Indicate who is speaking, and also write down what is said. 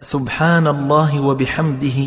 Speaker 1: سبحان الله وبحمده